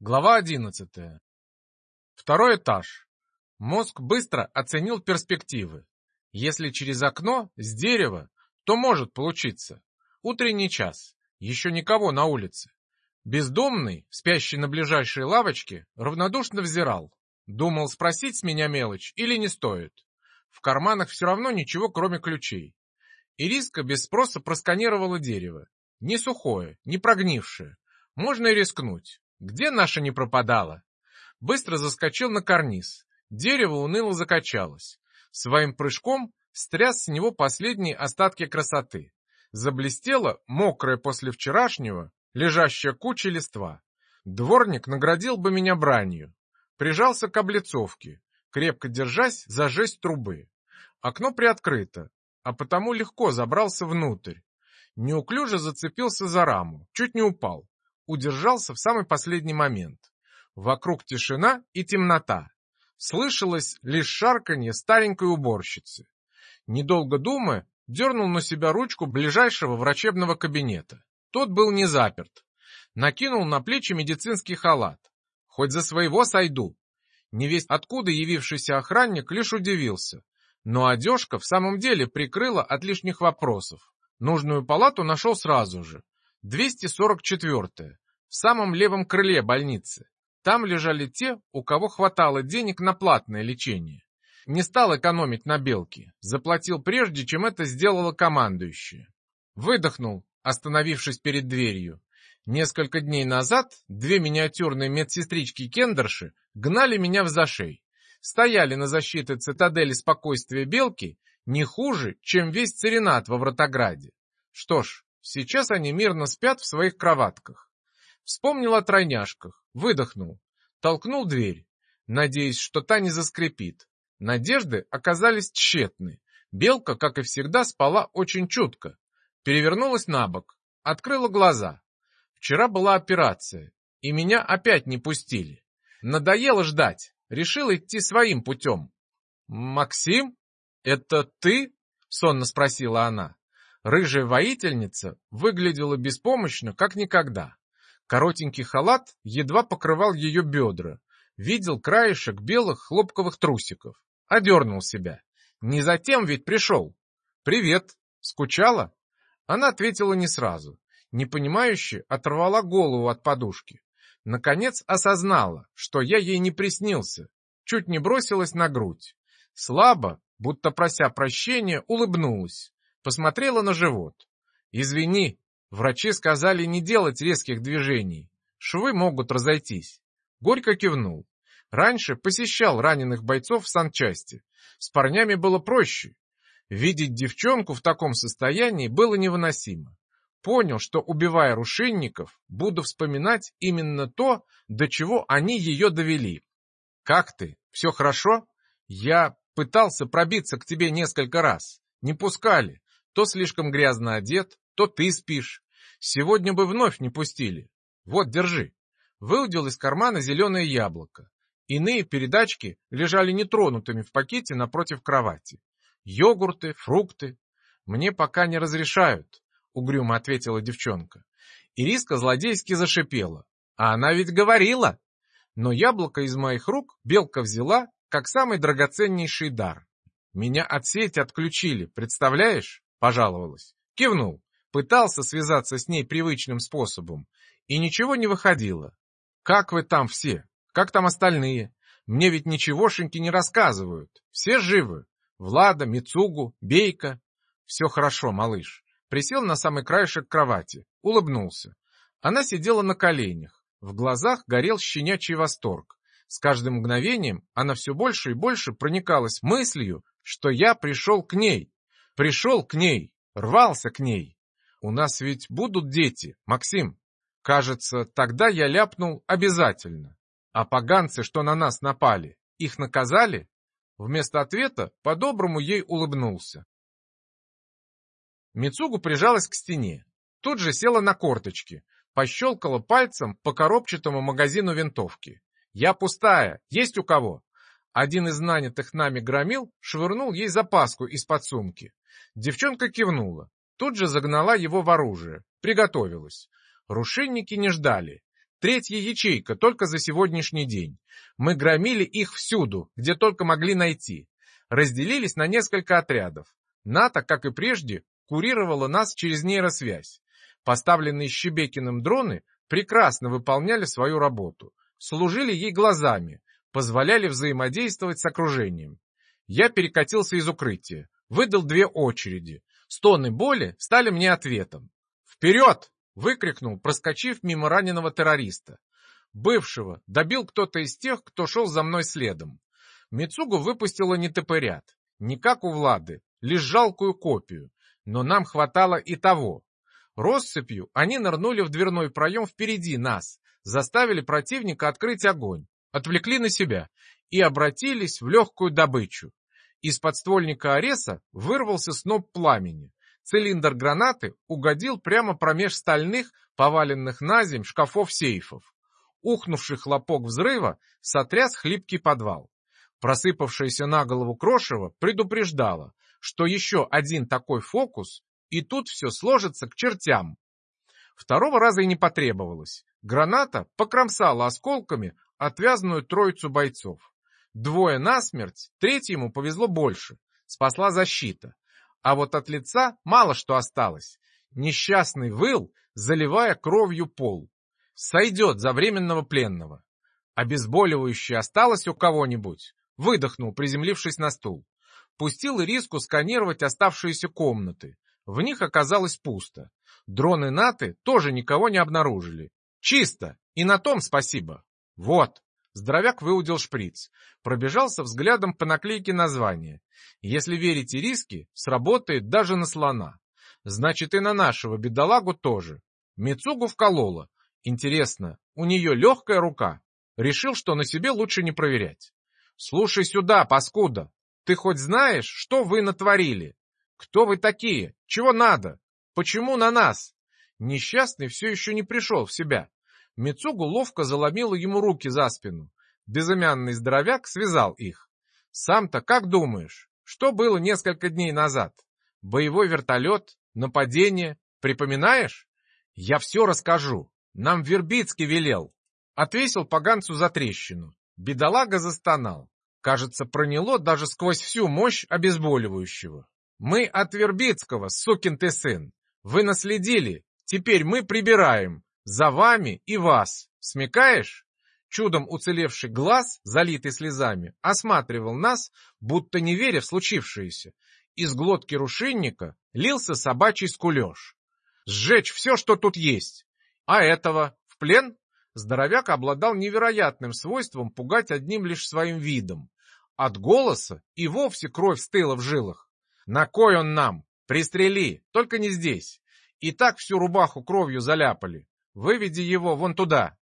Глава одиннадцатая. Второй этаж. Мозг быстро оценил перспективы. Если через окно, с дерева, то может получиться. Утренний час. Еще никого на улице. Бездомный, спящий на ближайшей лавочке, равнодушно взирал. Думал спросить с меня мелочь или не стоит. В карманах все равно ничего, кроме ключей. Ириска без спроса просканировала дерево. Не сухое, не прогнившее. Можно и рискнуть. Где наша не пропадала? Быстро заскочил на карниз. Дерево уныло закачалось. Своим прыжком стряс с него последние остатки красоты. Заблестела, мокрая после вчерашнего, лежащая куча листва. Дворник наградил бы меня бранью. Прижался к облицовке, крепко держась за жесть трубы. Окно приоткрыто, а потому легко забрался внутрь. Неуклюже зацепился за раму, чуть не упал удержался в самый последний момент. Вокруг тишина и темнота. Слышалось лишь шарканье старенькой уборщицы. Недолго думая, дернул на себя ручку ближайшего врачебного кабинета. Тот был не заперт. Накинул на плечи медицинский халат. Хоть за своего сойду. Невесть откуда явившийся охранник лишь удивился. Но одежка в самом деле прикрыла от лишних вопросов. Нужную палату нашел сразу же. 244-я, в самом левом крыле больницы. Там лежали те, у кого хватало денег на платное лечение. Не стал экономить на белке, заплатил прежде, чем это сделала командующая. Выдохнул, остановившись перед дверью. Несколько дней назад две миниатюрные медсестрички-кендерши гнали меня в зашей. Стояли на защите цитадели спокойствия белки не хуже, чем весь царинат во Вратограде. Что ж, Сейчас они мирно спят в своих кроватках. Вспомнил о тройняшках, выдохнул, толкнул дверь, надеясь, что та не заскрипит. Надежды оказались тщетны. Белка, как и всегда, спала очень чутко. Перевернулась на бок, открыла глаза. Вчера была операция, и меня опять не пустили. Надоело ждать, решил идти своим путем. «Максим, это ты?» — сонно спросила она. Рыжая воительница выглядела беспомощно, как никогда. Коротенький халат едва покрывал ее бедра. Видел краешек белых хлопковых трусиков. Одернул себя. Не затем ведь пришел. «Привет. Скучала?» Она ответила не сразу. Непонимающе оторвала голову от подушки. Наконец осознала, что я ей не приснился. Чуть не бросилась на грудь. Слабо, будто прося прощения, улыбнулась посмотрела на живот. «Извини, врачи сказали не делать резких движений. Швы могут разойтись». Горько кивнул. Раньше посещал раненых бойцов в санчасти. С парнями было проще. Видеть девчонку в таком состоянии было невыносимо. Понял, что, убивая рушинников, буду вспоминать именно то, до чего они ее довели. «Как ты? Все хорошо? Я пытался пробиться к тебе несколько раз. Не пускали. То слишком грязно одет, то ты спишь. Сегодня бы вновь не пустили. Вот, держи. Выудил из кармана зеленое яблоко. Иные передачки лежали нетронутыми в пакете напротив кровати. Йогурты, фрукты. Мне пока не разрешают, угрюмо ответила девчонка. Ириска злодейски зашипела. А она ведь говорила. Но яблоко из моих рук белка взяла, как самый драгоценнейший дар. Меня от сети отключили, представляешь? Пожаловалась. Кивнул. Пытался связаться с ней привычным способом. И ничего не выходило. Как вы там все? Как там остальные? Мне ведь ничегошеньки не рассказывают. Все живы. Влада, Мицугу, Бейка. Все хорошо, малыш. Присел на самый краешек кровати. Улыбнулся. Она сидела на коленях. В глазах горел щенячий восторг. С каждым мгновением она все больше и больше проникалась мыслью, что я пришел к ней, Пришел к ней, рвался к ней. У нас ведь будут дети, Максим. Кажется, тогда я ляпнул обязательно. А поганцы, что на нас напали, их наказали? Вместо ответа по-доброму ей улыбнулся. Мицугу прижалась к стене. Тут же села на корточки, пощелкала пальцем по коробчатому магазину винтовки. «Я пустая, есть у кого?» Один из нанятых нами громил швырнул ей запаску из-под сумки. Девчонка кивнула. Тут же загнала его в оружие. Приготовилась. Рушинники не ждали. Третья ячейка только за сегодняшний день. Мы громили их всюду, где только могли найти. Разделились на несколько отрядов. НАТО, как и прежде, курировала нас через нейросвязь. Поставленные Щебекиным дроны прекрасно выполняли свою работу, служили ей глазами, позволяли взаимодействовать с окружением. Я перекатился из укрытия, выдал две очереди. Стоны боли стали мне ответом. «Вперед!» — выкрикнул, проскочив мимо раненого террориста. Бывшего добил кто-то из тех, кто шел за мной следом. Мицугу выпустила не топырят, не как у Влады, лишь жалкую копию, но нам хватало и того. Россыпью они нырнули в дверной проем впереди нас, заставили противника открыть огонь, отвлекли на себя и обратились в легкую добычу. Из подствольника Ареса вырвался сноп пламени. Цилиндр гранаты угодил прямо промеж стальных, поваленных на земь шкафов сейфов. Ухнувший хлопок взрыва сотряс хлипкий подвал. Просыпавшаяся на голову крошево предупреждала, что еще один такой фокус, и тут все сложится к чертям. Второго раза и не потребовалось. Граната покромсала осколками отвязанную троицу бойцов. Двое насмерть, третьему повезло больше, спасла защита. А вот от лица мало что осталось. Несчастный выл, заливая кровью пол. Сойдет за временного пленного. Обезболивающее осталось у кого-нибудь? Выдохнул, приземлившись на стул. Пустил риску сканировать оставшиеся комнаты. В них оказалось пусто. Дроны НАТО тоже никого не обнаружили. Чисто, и на том спасибо. Вот. Здоровяк выудил шприц, пробежался взглядом по наклейке названия. Если верите риски, сработает даже на слона. Значит, и на нашего бедолагу тоже. Мицугу вколола. Интересно, у нее легкая рука? Решил, что на себе лучше не проверять. Слушай сюда, паскуда. Ты хоть знаешь, что вы натворили? Кто вы такие? Чего надо? Почему на нас? Несчастный все еще не пришел в себя. Мицугу ловко заломила ему руки за спину. Безымянный здоровяк связал их. Сам-то как думаешь, что было несколько дней назад? Боевой вертолет, нападение, припоминаешь? Я все расскажу. Нам Вербицкий велел. Отвесил поганцу за трещину. Бедолага застонал. Кажется, проняло даже сквозь всю мощь обезболивающего. Мы от Вербицкого, сукин ты сын. Вы наследили, теперь мы прибираем. За вами и вас. Смекаешь? Чудом уцелевший глаз, залитый слезами, осматривал нас, будто не веря в случившееся. Из глотки рушинника лился собачий скулеж. Сжечь все, что тут есть. А этого в плен? Здоровяк обладал невероятным свойством пугать одним лишь своим видом. От голоса и вовсе кровь стыла в жилах. На кой он нам? Пристрели, только не здесь. И так всю рубаху кровью заляпали. Выведи его вон туда.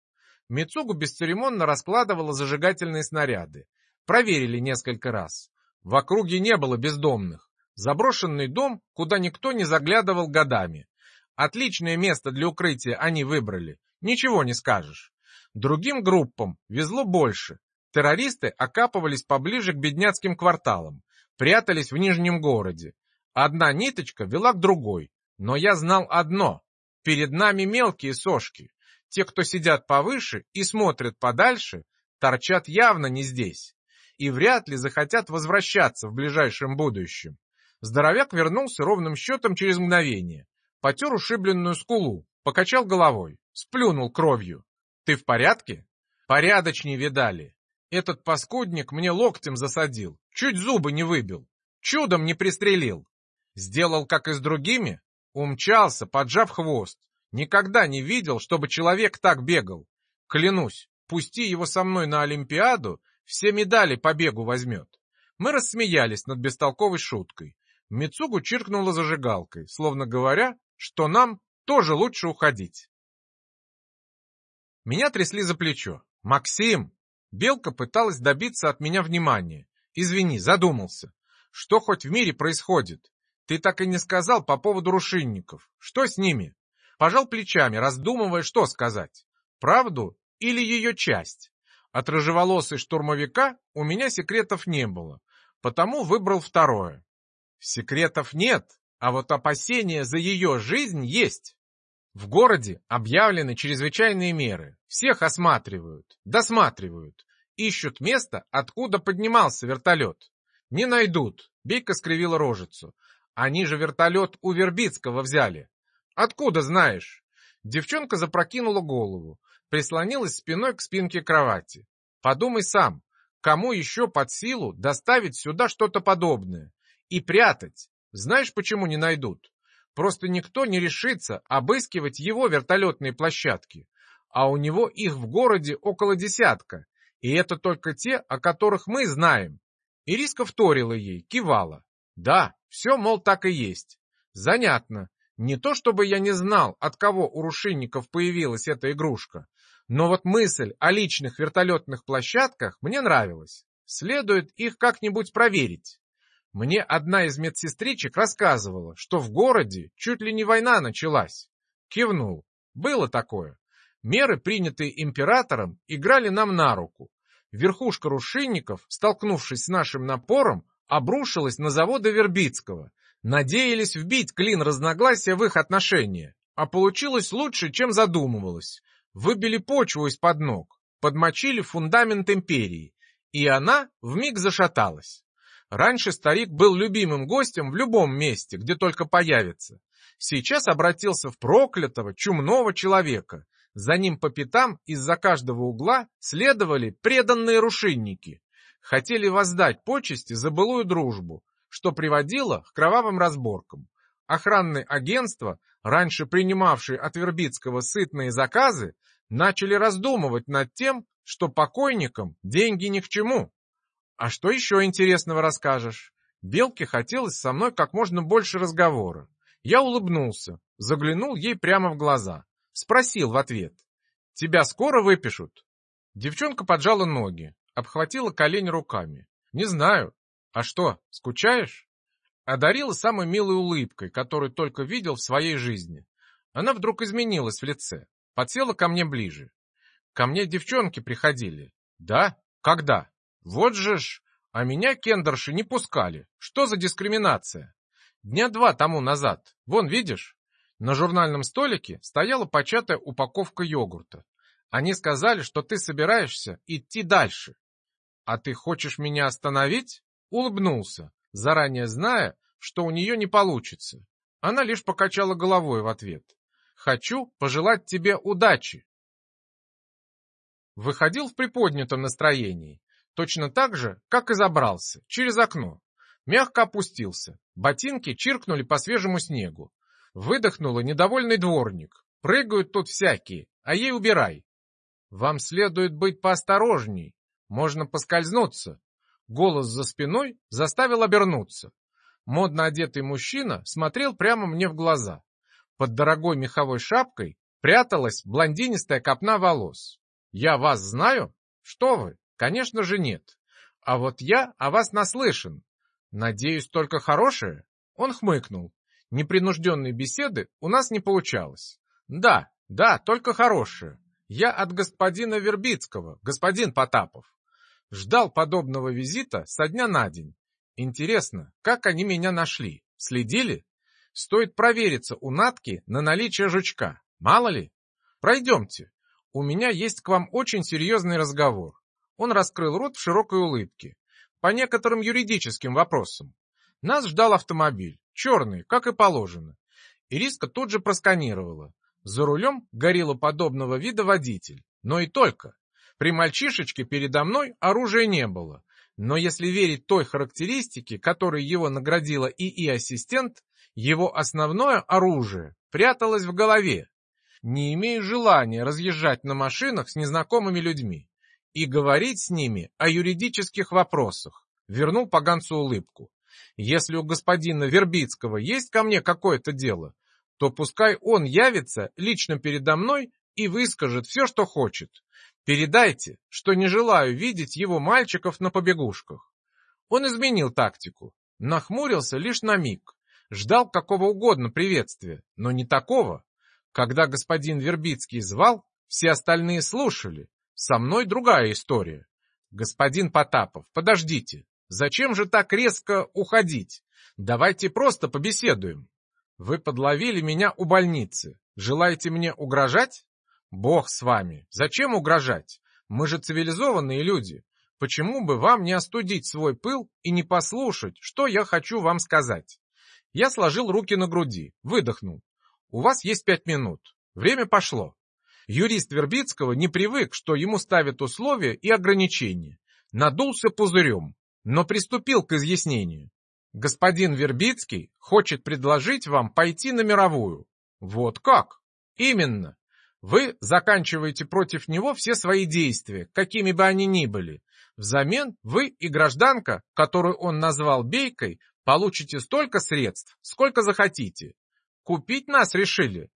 Мицугу бесцеремонно раскладывала зажигательные снаряды. Проверили несколько раз. В округе не было бездомных. Заброшенный дом, куда никто не заглядывал годами. Отличное место для укрытия они выбрали. Ничего не скажешь. Другим группам везло больше. Террористы окапывались поближе к бедняцким кварталам, прятались в Нижнем городе. Одна ниточка вела к другой. Но я знал одно. Перед нами мелкие сошки. Те, кто сидят повыше и смотрят подальше, торчат явно не здесь. И вряд ли захотят возвращаться в ближайшем будущем. Здоровяк вернулся ровным счетом через мгновение. Потер ушибленную скулу, покачал головой, сплюнул кровью. «Ты в порядке?» «Порядочней видали. Этот паскудник мне локтем засадил, чуть зубы не выбил, чудом не пристрелил. Сделал, как и с другими, Умчался, поджав хвост. Никогда не видел, чтобы человек так бегал. Клянусь, пусти его со мной на Олимпиаду, все медали по бегу возьмет. Мы рассмеялись над бестолковой шуткой. Мицугу чиркнула зажигалкой, словно говоря, что нам тоже лучше уходить. Меня трясли за плечо. «Максим!» Белка пыталась добиться от меня внимания. «Извини, задумался. Что хоть в мире происходит? Ты так и не сказал по поводу рушинников. Что с ними? Пожал плечами, раздумывая, что сказать. Правду или ее часть? От рыжеволосой штурмовика у меня секретов не было, потому выбрал второе. Секретов нет, а вот опасения за ее жизнь есть. В городе объявлены чрезвычайные меры. Всех осматривают, досматривают. Ищут место, откуда поднимался вертолет. Не найдут. Бейка скривила рожицу. Они же вертолет у Вербицкого взяли. Откуда знаешь? Девчонка запрокинула голову, прислонилась спиной к спинке кровати. Подумай сам, кому еще под силу доставить сюда что-то подобное? И прятать. Знаешь, почему не найдут? Просто никто не решится обыскивать его вертолетные площадки. А у него их в городе около десятка. И это только те, о которых мы знаем. Ириска вторила ей, кивала. Да, все, мол, так и есть. Занятно. Не то чтобы я не знал, от кого у рушинников появилась эта игрушка, но вот мысль о личных вертолетных площадках мне нравилась. Следует их как-нибудь проверить. Мне одна из медсестричек рассказывала, что в городе чуть ли не война началась. Кивнул. Было такое. Меры, принятые императором, играли нам на руку. Верхушка рушинников, столкнувшись с нашим напором, обрушилась на заводы Вербицкого. Надеялись вбить клин разногласия в их отношения. А получилось лучше, чем задумывалось. Выбили почву из-под ног, подмочили фундамент империи, и она вмиг зашаталась. Раньше старик был любимым гостем в любом месте, где только появится. Сейчас обратился в проклятого, чумного человека. За ним по пятам из-за каждого угла следовали преданные рушинники. Хотели воздать почести за былую дружбу, что приводило к кровавым разборкам. Охранные агентства, раньше принимавшие от Вербицкого сытные заказы, начали раздумывать над тем, что покойникам деньги ни к чему. «А что еще интересного расскажешь?» Белке хотелось со мной как можно больше разговора. Я улыбнулся, заглянул ей прямо в глаза. Спросил в ответ. «Тебя скоро выпишут?» Девчонка поджала ноги, обхватила колень руками. «Не знаю. А что, скучаешь?» Одарила самой милой улыбкой, которую только видел в своей жизни. Она вдруг изменилась в лице, подсела ко мне ближе. «Ко мне девчонки приходили». «Да? Когда?» Вот же ж, а меня кендерши не пускали. Что за дискриминация? Дня два тому назад. Вон, видишь? На журнальном столике стояла початая упаковка йогурта. Они сказали, что ты собираешься идти дальше. А ты хочешь меня остановить? Улыбнулся, заранее зная, что у нее не получится. Она лишь покачала головой в ответ. Хочу пожелать тебе удачи. Выходил в приподнятом настроении. Точно так же, как и забрался, через окно. Мягко опустился. Ботинки чиркнули по свежему снегу. Выдохнула недовольный дворник. Прыгают тут всякие, а ей убирай. Вам следует быть поосторожней. Можно поскользнуться. Голос за спиной заставил обернуться. Модно одетый мужчина смотрел прямо мне в глаза. Под дорогой меховой шапкой пряталась блондинистая копна волос. «Я вас знаю? Что вы? Конечно же нет. А вот я о вас наслышан. Надеюсь, только хорошее? Он хмыкнул. Непринужденной беседы у нас не получалось. Да, да, только хорошее. Я от господина Вербицкого, господин Потапов. Ждал подобного визита со дня на день. Интересно, как они меня нашли? Следили? Стоит провериться у Натки на наличие жучка. Мало ли? Пройдемте. У меня есть к вам очень серьезный разговор. Он раскрыл рот в широкой улыбке. По некоторым юридическим вопросам. Нас ждал автомобиль, черный, как и положено. Ириска тут же просканировала. За рулем горилла подобного вида водитель. Но и только. При мальчишечке передо мной оружия не было. Но если верить той характеристике, которой его наградила ИИ-ассистент, его основное оружие пряталось в голове. Не имею желания разъезжать на машинах с незнакомыми людьми и говорить с ними о юридических вопросах. Вернул поганцу улыбку. Если у господина Вербицкого есть ко мне какое-то дело, то пускай он явится лично передо мной и выскажет все, что хочет. Передайте, что не желаю видеть его мальчиков на побегушках. Он изменил тактику, нахмурился лишь на миг, ждал какого угодно приветствия, но не такого. Когда господин Вербицкий звал, все остальные слушали, со мной другая история. Господин Потапов, подождите. Зачем же так резко уходить? Давайте просто побеседуем. Вы подловили меня у больницы. Желаете мне угрожать? Бог с вами. Зачем угрожать? Мы же цивилизованные люди. Почему бы вам не остудить свой пыл и не послушать, что я хочу вам сказать? Я сложил руки на груди, выдохнул. У вас есть пять минут. Время пошло. Юрист Вербицкого не привык, что ему ставят условия и ограничения. Надулся пузырем, но приступил к изъяснению. Господин Вербицкий хочет предложить вам пойти на мировую. Вот как? Именно. Вы заканчиваете против него все свои действия, какими бы они ни были. Взамен вы и гражданка, которую он назвал Бейкой, получите столько средств, сколько захотите. Купить нас решили.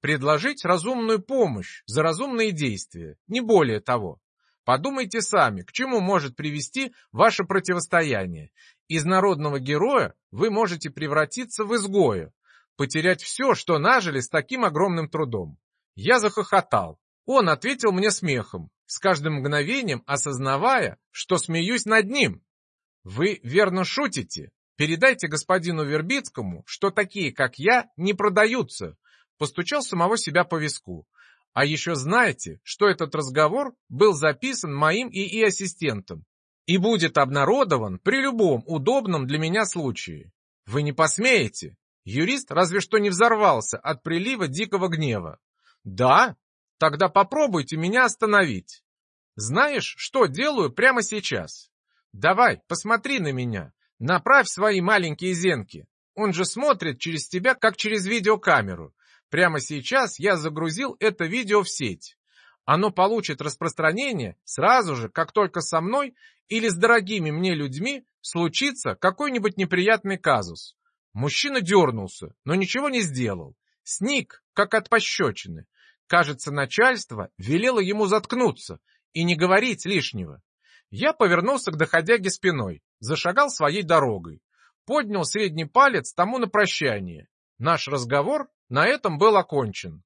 Предложить разумную помощь за разумные действия, не более того. Подумайте сами, к чему может привести ваше противостояние. Из народного героя вы можете превратиться в изгоя, потерять все, что нажили с таким огромным трудом. Я захохотал. Он ответил мне смехом, с каждым мгновением осознавая, что смеюсь над ним. Вы верно шутите. Передайте господину Вербицкому, что такие, как я, не продаются. Постучал самого себя по виску. А еще знаете, что этот разговор был записан моим ИИ-ассистентом и будет обнародован при любом удобном для меня случае. Вы не посмеете. Юрист разве что не взорвался от прилива дикого гнева. Да? Тогда попробуйте меня остановить. Знаешь, что делаю прямо сейчас? Давай, посмотри на меня. Направь свои маленькие зенки. Он же смотрит через тебя, как через видеокамеру. Прямо сейчас я загрузил это видео в сеть. Оно получит распространение сразу же, как только со мной или с дорогими мне людьми случится какой-нибудь неприятный казус. Мужчина дернулся, но ничего не сделал. Сник, как от пощечины. Кажется, начальство велело ему заткнуться и не говорить лишнего. Я повернулся к доходяге спиной, зашагал своей дорогой, поднял средний палец тому на прощание. Наш разговор на этом был окончен.